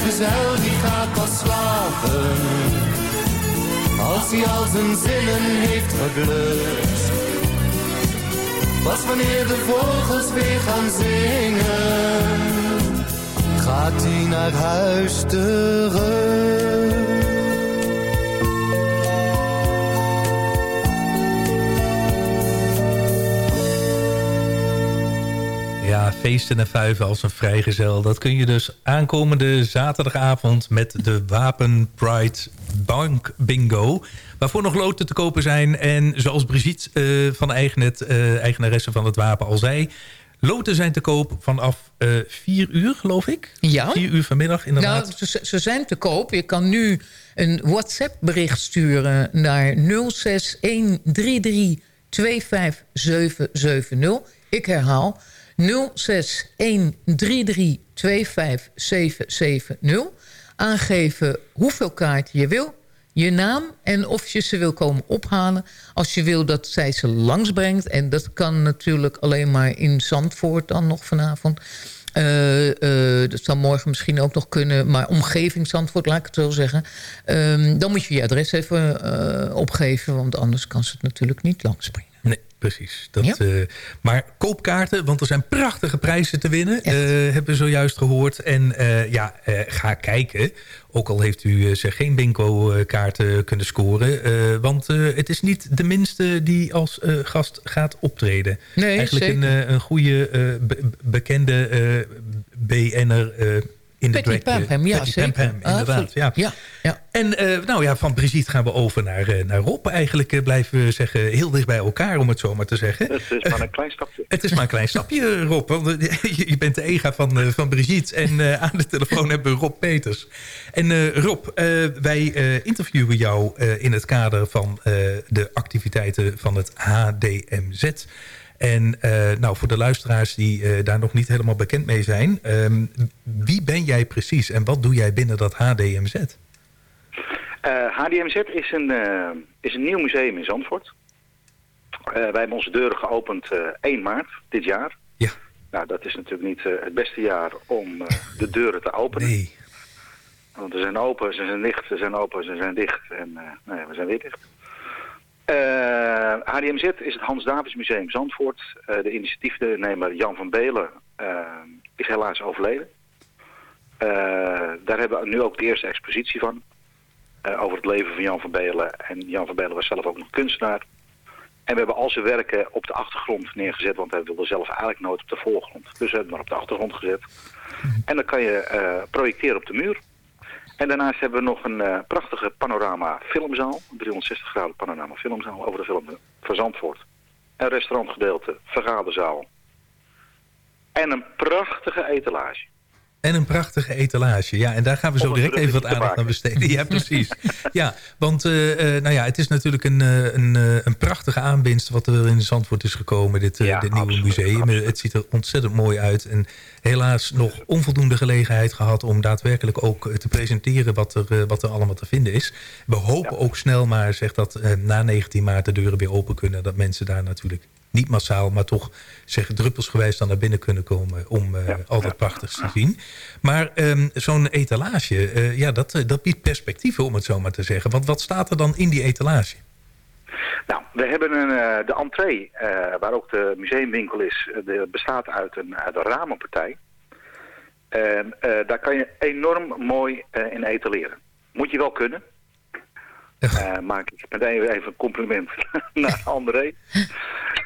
Vrijgezel die gaat pas slapen. Als hij al zijn zinnen heeft geblust. Pas wanneer de vogels weer gaan zingen Gaat hij naar huis terug feesten en vuiven als een vrijgezel. Dat kun je dus aankomende zaterdagavond met de Wapen Pride Bank Bingo. Waarvoor nog loten te kopen zijn. En zoals Brigitte eh, van Eigenet, eh, eigenaresse van het Wapen, al zei... Loten zijn te koop vanaf eh 4 uur, geloof ik. Ja. 4 uur vanmiddag, inderdaad. Nou, ze, ze zijn te koop. Je kan nu een WhatsApp-bericht sturen naar 0613325770. Ik herhaal 0613325770. Aangeven hoeveel kaarten je wil, je naam en of je ze wil komen ophalen. Als je wil dat zij ze langsbrengt. En dat kan natuurlijk alleen maar in Zandvoort dan nog vanavond. Eh, eh, dat zou morgen misschien ook nog kunnen. Maar omgeving Zandvoort, laat ik het zo zeggen. Ehm, dan moet je je adres even eh, opgeven. Want anders kan ze het natuurlijk niet langsbrengen. Precies. Dat, eh, maar koopkaarten, want er zijn prachtige prijzen te winnen. eh, hebben we zojuist gehoord. En eh, ja, ga kijken. Ook al heeft u zeg, geen bingo-kaarten kunnen scoren. want het is niet de minste die als gast gaat optreden. Nee, Eigenlijk zeker. een, een goede, be- bekende BN'er... in de drag, eh, ja, zeker. Inderdaad. Absoluut. Ja. Ja, ja. En eh, nou ja, van Brigitte gaan we over naar, eh, naar Rob. Eigenlijk blijven we zeggen heel dicht bij elkaar, om het zo maar te zeggen. Het is maar een klein stapje. Het is maar een klein stapje, Rob. Want <laughs> je je bent de ega van, eh, van Brigitte. En eh, aan de telefoon <laughs> hebben we Rob Peters. En eh, Rob, eh, wij eh, interviewen jou eh, in het kader van eh, de activiteiten van het HDMZ. En eh, nou, voor de luisteraars die eh, daar nog niet helemaal bekend mee zijn... ehm, wie ben jij precies en wat doe jij binnen dat HDMZ? Eh, HDMZ is een, eh, is een nieuw museum in Zandvoort. Eh, wij hebben onze deuren geopend eh 1 maart dit jaar. Ja. Nou, dat is natuurlijk niet eh, het beste jaar om eh, de deuren te openen. Nee. Want ze zijn open, ze zijn dicht, ze zijn open, ze zijn dicht. En eh, nou ja, we zijn weer dicht. Eh, HDMZ is het Hans Davids Museum Zandvoort. Eh, de initiatiefnemer Jan van Belen eh, is helaas overleden. Eh, daar hebben we nu ook de eerste expositie van. eh, over het leven van Jan van Belen. En Jan van Belen was zelf ook nog kunstenaar. En we hebben al zijn werken op de achtergrond neergezet, want hij wilde zelf eigenlijk nooit op de voorgrond. Dus we hebben hem maar op de achtergrond gezet. En dan kan je eh, projecteren op de muur. En daarnaast hebben we nog een eh, prachtige panorama filmzaal, een 360 graden panorama filmzaal over de film van Zandvoort. Een restaurantgedeelte, vergaderzaal. En een prachtige etalage. En een prachtige etalage. Ja, en daar gaan we zo direct even wat aandacht aan besteden. Ja, <laughs> precies. ja, want eh, eh, nou ja, het is natuurlijk een, eh, een, een prachtige aanwinst... wat er in Zandvoort is gekomen, dit, dit nieuwe museum. Het ziet er ontzettend mooi uit. En helaas nog onvoldoende gelegenheid gehad... om daadwerkelijk ook te presenteren wat er, wat er allemaal te vinden is. We hopen ook snel maar, zeg dat na 19 maart de deuren weer open kunnen... dat mensen daar natuurlijk niet massaal, maar toch zeg, druppelsgewijs dan naar binnen kunnen komen om eh, al dat prachtigs te zien. Maar ehm, zo'n etalage, eh, ja, dat, eh, dat biedt perspectieven om het zo maar te zeggen. Want wat staat er dan in die etalage? Nou, we hebben een, de entree, waar ook de museumwinkel is, de, bestaat uit een, uit een ramenpartij. En daar kan je enorm mooi in etaleren. Moet je wel kunnen. Eh, maak ik meteen even een compliment <laughs> naar André.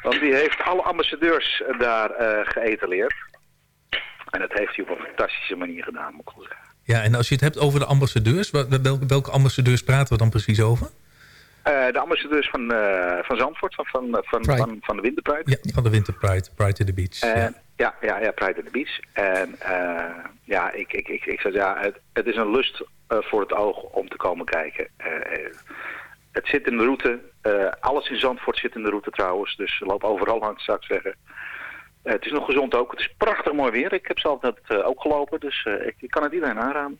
Want die heeft alle ambassadeurs daar eh geëtaleerd. En dat heeft hij op een fantastische manier gedaan, moet ik wel zeggen. Ja, en als je het hebt over de ambassadeurs, welke, welke ambassadeurs praten we dan precies over? Eh, de ambassadeurs van, eh, van Zandvoort, van, van, van, Pride. van, van de Winterpride. Ja, van de Winter Pride, Pride to the Beach. Ja. ja, ja, ja, Pride in the Beach. En eh, ja, ik, ik, ik, ik zeg ja, het, het is een lust voor het oog om te komen kijken. Eh, eh, het zit in de route. eh, alles in Zandvoort zit in de route trouwens. Dus loop overal langs, zou ik zeggen. Eh, het is nog gezond ook. Het is prachtig mooi weer. Ik heb zelf net eh, ook gelopen. Dus eh, ik, ik kan het iedereen aanraden.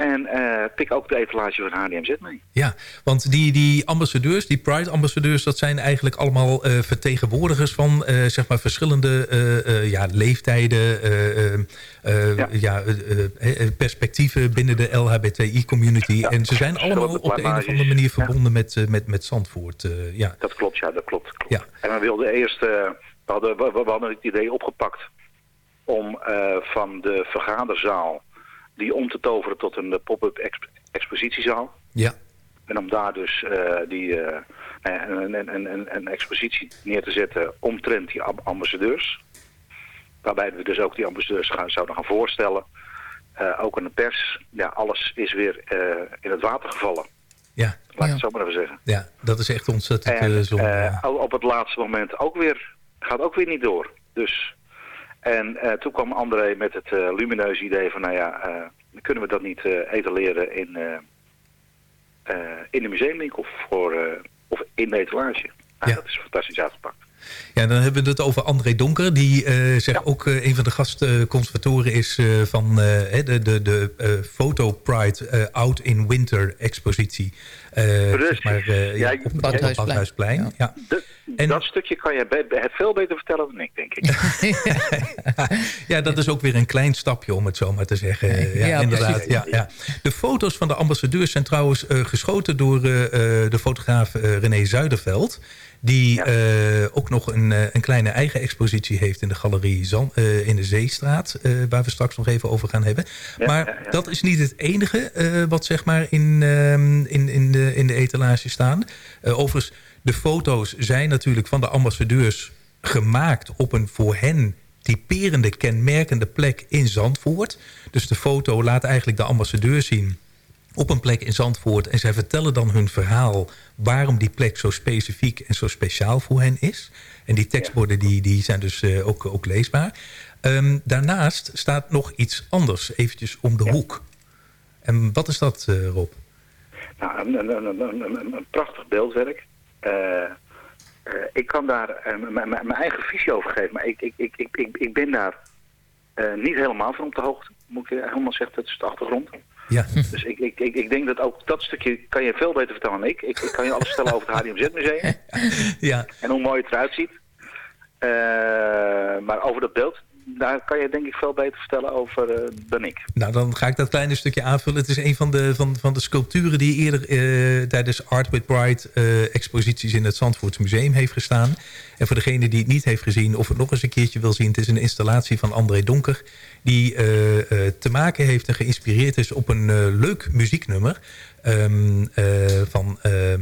En eh, pik ook de etalage van HDMZ mee. Ja, want die, die ambassadeurs, die Pride-ambassadeurs... dat zijn eigenlijk allemaal eh, vertegenwoordigers van eh, zeg maar verschillende ja, leeftijden... ja. perspectieven binnen de LHBTI-community. en ze zijn allemaal op de een of andere manier verbonden met, met, met Zandvoort. ja. Dat klopt, ja, dat klopt. klopt. Ja. En we wilden eerst, we, hadden, we, we hadden het idee opgepakt om van de vergaderzaal die om te toveren tot een eh, pop-up exp- expositiezaal. Ja. En om daar dus eh, die, eh, een, een, een, een, een expositie neer te zetten omtrent die amb- ambassadeurs. Waarbij we dus ook die ambassadeurs gaan, zouden gaan voorstellen. Ook aan de pers. Ja, alles is weer in het water gevallen. Ja. Laat ik het zo maar even zeggen. ja, dat is echt ontzettend En zonde. op het laatste moment ook weer, gaat ook weer niet door. Dus, en eh, toen kwam André met het eh, lumineuze idee van, nou ja, eh, kunnen we dat niet etaleren in, in de museumwinkel voor, of in de etalage. Nou, Dat is fantastisch uitgepakt. Ja, dan hebben we het over André Donker, die zeg, ook eh, een van de gastconservatoren is eh, van de, de, de Photo Pride Out in Winter expositie. Zeg maar, ja, op, het Badhuisplein. Badhuisplein. Ja. De- dat stukje kan je be- veel beter vertellen dan ik, denk ik. <laughs> ja, dat is ook weer een klein stapje om het zo maar te zeggen. Ja, inderdaad. Ja, ja. De foto's van de ambassadeurs zijn trouwens geschoten door de fotograaf René Zuiderveld. Die eh, ook nog een, eh, een kleine eigen expositie heeft in de galerie Zan, eh, in de Zeestraat. waar we straks nog even over gaan hebben. Ja, maar dat is niet het enige wat zeg maar in, ehm, in, in, de, in de etalage staan. Overigens, de foto's zijn natuurlijk van de ambassadeurs gemaakt op een voor hen typerende, kenmerkende plek in Zandvoort. Dus de foto laat eigenlijk de ambassadeur zien op een plek in Zandvoort. En zij vertellen dan hun verhaal waarom die plek zo specifiek en zo speciaal voor hen is. En die tekstborden die, die zijn dus eh, ook, ook leesbaar. Ehm, daarnaast staat nog iets anders, eventjes om de hoek. En wat is dat, eh, Rob? Nou, een, een, een, prachtig beeldwerk. Eh, ik kan daar mijn eigen visie over geven, maar ik, ik, ik, ik, ik, ben daar niet helemaal van op de hoogte. Moet ik helemaal zeggen, dat is de achtergrond. Ja. Dus ik, ik, ik, ik denk dat ook dat stukje kan je veel beter vertellen dan ik. Ik, ik kan je alles vertellen over het HDMZ-museum <laughs> Ja. en hoe mooi het eruit ziet. Eh, maar over dat beeld, daar kan je denk ik veel beter vertellen over eh, dan ik. Nou, dan ga ik dat kleine stukje aanvullen. Het is een van de, van, van de sculpturen die eerder eh, tijdens Art with Pride eh, exposities in het Zandvoorts Museum heeft gestaan. En voor degene die het niet heeft gezien of het nog eens een keertje wil zien, het is een installatie van André Donker. Die te maken heeft en geïnspireerd is op een leuk muzieknummer ehm, eh, van... ehm,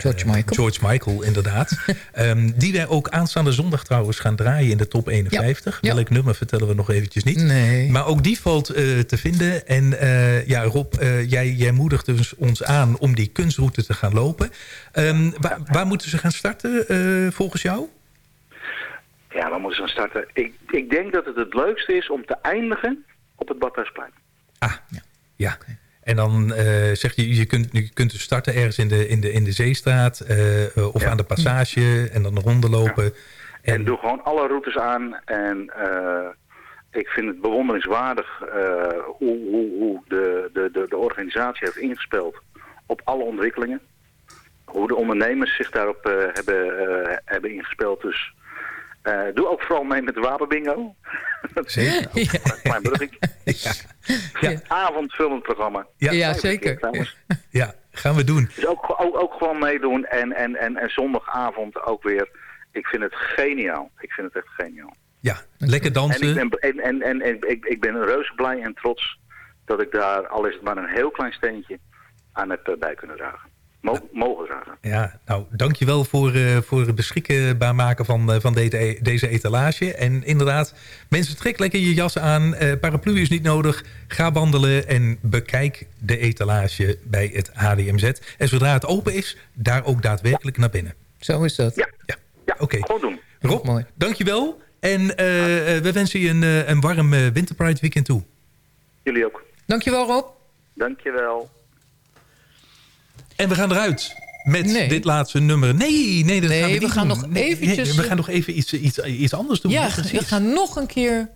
George eh, Michael. George Michael, inderdaad. <laughs> Ehm, die wij ook aanstaande zondag trouwens gaan draaien in de top 51. Ja. Welk nummer vertellen we nog eventjes niet. Nee. Maar ook die valt eh, te vinden. En eh, ja, Rob, eh, jij, jij moedigt dus ons aan om die kunstroute te gaan lopen. Ehm, waar, waar moeten ze gaan starten eh, volgens jou? Ja, waar moeten ze gaan starten? Ik, ik denk dat het het leukste is om te eindigen op het Badhuisplein. Ja. En dan eh, zeg je, je kunt, je kunt dus starten ergens in de, in de, in de Zeestraat eh, of aan de passage en dan een ronde lopen. En doe gewoon alle routes aan. En eh, ik vind het bewonderingswaardig hoe, hoe, hoe de, de, de, de organisatie heeft ingespeeld op alle ontwikkelingen. Hoe de ondernemers zich daarop hebben, eh, hebben ingespeeld. Dus eh, doe ook vooral mee met de wapenbingo. Zeker. <laughs> Klein bruggetje. <laughs> Avondvullend programma. Ja. Ja, keer zeker. Ja, gaan we doen. Dus ook, ook, ook gewoon meedoen en, en, en, en zondagavond ook weer. Ik vind het geniaal. Ik vind het echt geniaal. Ja, lekker En, ik dansen. ben, en, en, en, en ik, ik ben reuze blij en trots dat ik daar, al is het maar een heel klein steentje, aan heb eh, bij kunnen dragen. Mo- mogen dragen. Ja, nou, dankjewel voor, eh voor het beschikbaar maken van, eh, van deze, deze etalage. En inderdaad, mensen, trek lekker je jas aan. Eh, paraplu is niet nodig. Ga wandelen en bekijk de etalage bij het HDMZ. En zodra het open is, daar ook daadwerkelijk naar binnen. Zo is dat. Ja, ja. oké. Gewoon doen. Rob, dankjewel. En we wensen je een, eh, een warm Winterpride weekend toe. Jullie ook. Dankjewel Rob. Dankjewel. En we gaan eruit met dit laatste nummer. Nee, nee, dat Nee, gaan we gaan doen. nog eventjes- nee, we gaan nog even iets, iets, iets anders doen. Ja, precies. we gaan nog een keer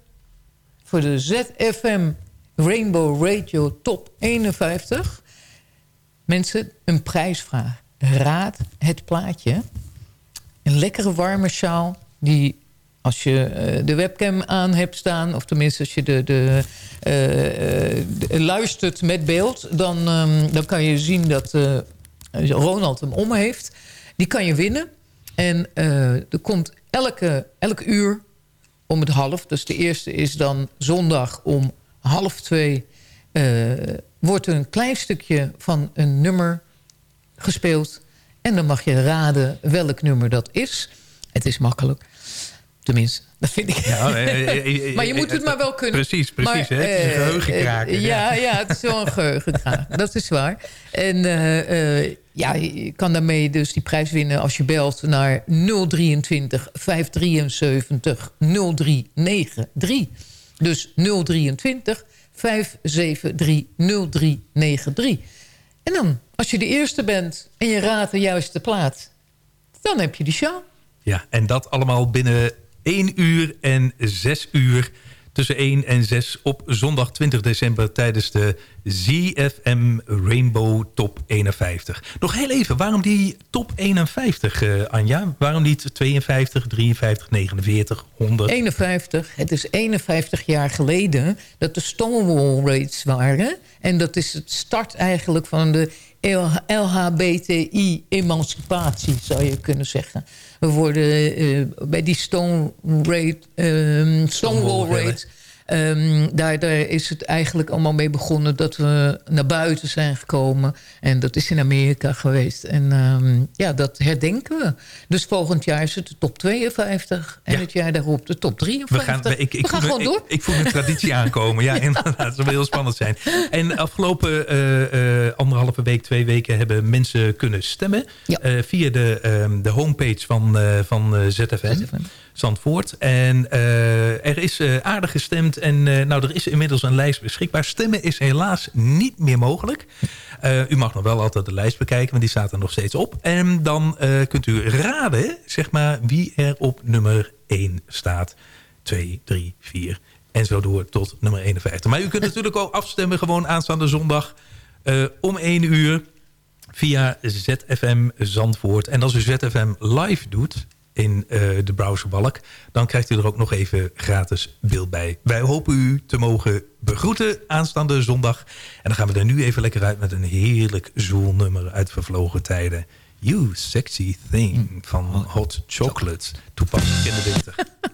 voor de ZFM Rainbow Radio Top 51. Mensen, een prijsvraag. Raad het plaatje. Een lekkere warme sjaal die als je eh, de webcam aan hebt staan... of tenminste als je de, de, eh, eh, de- luistert met beeld... Dan, ehm, dan kan je zien dat Ronald hem om heeft. Die kan je winnen. En eh, er komt elke, elke uur om het half... dus de eerste is dan zondag om half twee... eh, wordt er een klein stukje van een nummer gespeeld... En dan mag je raden welk nummer dat is. Het is makkelijk. Tenminste, dat vind ik. Ja, eh, eh, eh, maar je moet het maar wel kunnen. Precies, precies, Maar, hè? Het is een eh, geheugenkraker, eh, ja. ja, ja, het is wel een geheugenkraker. <laughs> dat is waar. En eh, eh, ja, je kan daarmee dus die prijs winnen als je belt naar 023 573 0393. Dus 023 573 0393. En dan, als je de eerste bent en je raadt de juiste plaat... dan heb je die show. Ja, en dat allemaal binnen 1 uur en 6 uur. Tussen 1 en 6 op zondag 20 december tijdens de ZFM Rainbow Top 51. Nog heel even, waarom die top 51, eh, Anja? Waarom niet 52, 53, 49, 100? 51. Het is 51 jaar geleden dat de Stonewall Raids waren. En dat is het start eigenlijk van de LHBTI-emancipatie, zou je kunnen zeggen. We worden eh, bij die Stone Raid, ehm, Stonewall Raid... ehm, daar, daar is het eigenlijk allemaal mee begonnen dat we naar buiten zijn gekomen. En dat is in Amerika geweest. En ehm, ja, dat herdenken we. Dus volgend jaar is het de top 52. En het jaar daarop de top 53. We gaan, ik, ik we gaan voel gewoon door. Ik, ik voel een traditie <laughs> aankomen. Ja, inderdaad. Dat zal wel heel spannend zijn. En afgelopen eh, eh, anderhalve week, twee weken... hebben mensen kunnen stemmen. eh, via de, ehm, de homepage van, van ZFM. Zandvoort. En eh, er is eh, aardig gestemd. En eh, nou, er is inmiddels een lijst beschikbaar. Stemmen is helaas niet meer mogelijk. U mag nog wel altijd de lijst bekijken, want die staat er nog steeds op. En dan kunt u raden, zeg maar, wie er op nummer 1 staat. 2, 3, 4 en zo door tot nummer 51. Maar u kunt natuurlijk ook afstemmen gewoon aanstaande zondag om 1 uur via ZFM Zandvoort. En als u ZFM live doet in eh, de browserbalk... dan krijgt u er ook nog even gratis beeld bij. Wij hopen u te mogen begroeten aanstaande zondag. En dan gaan we er nu even lekker uit met een heerlijk zoelnummer uit vervlogen tijden. You Sexy Thing van Hot Chocolate. Toepasselijk in de winter. <laughs>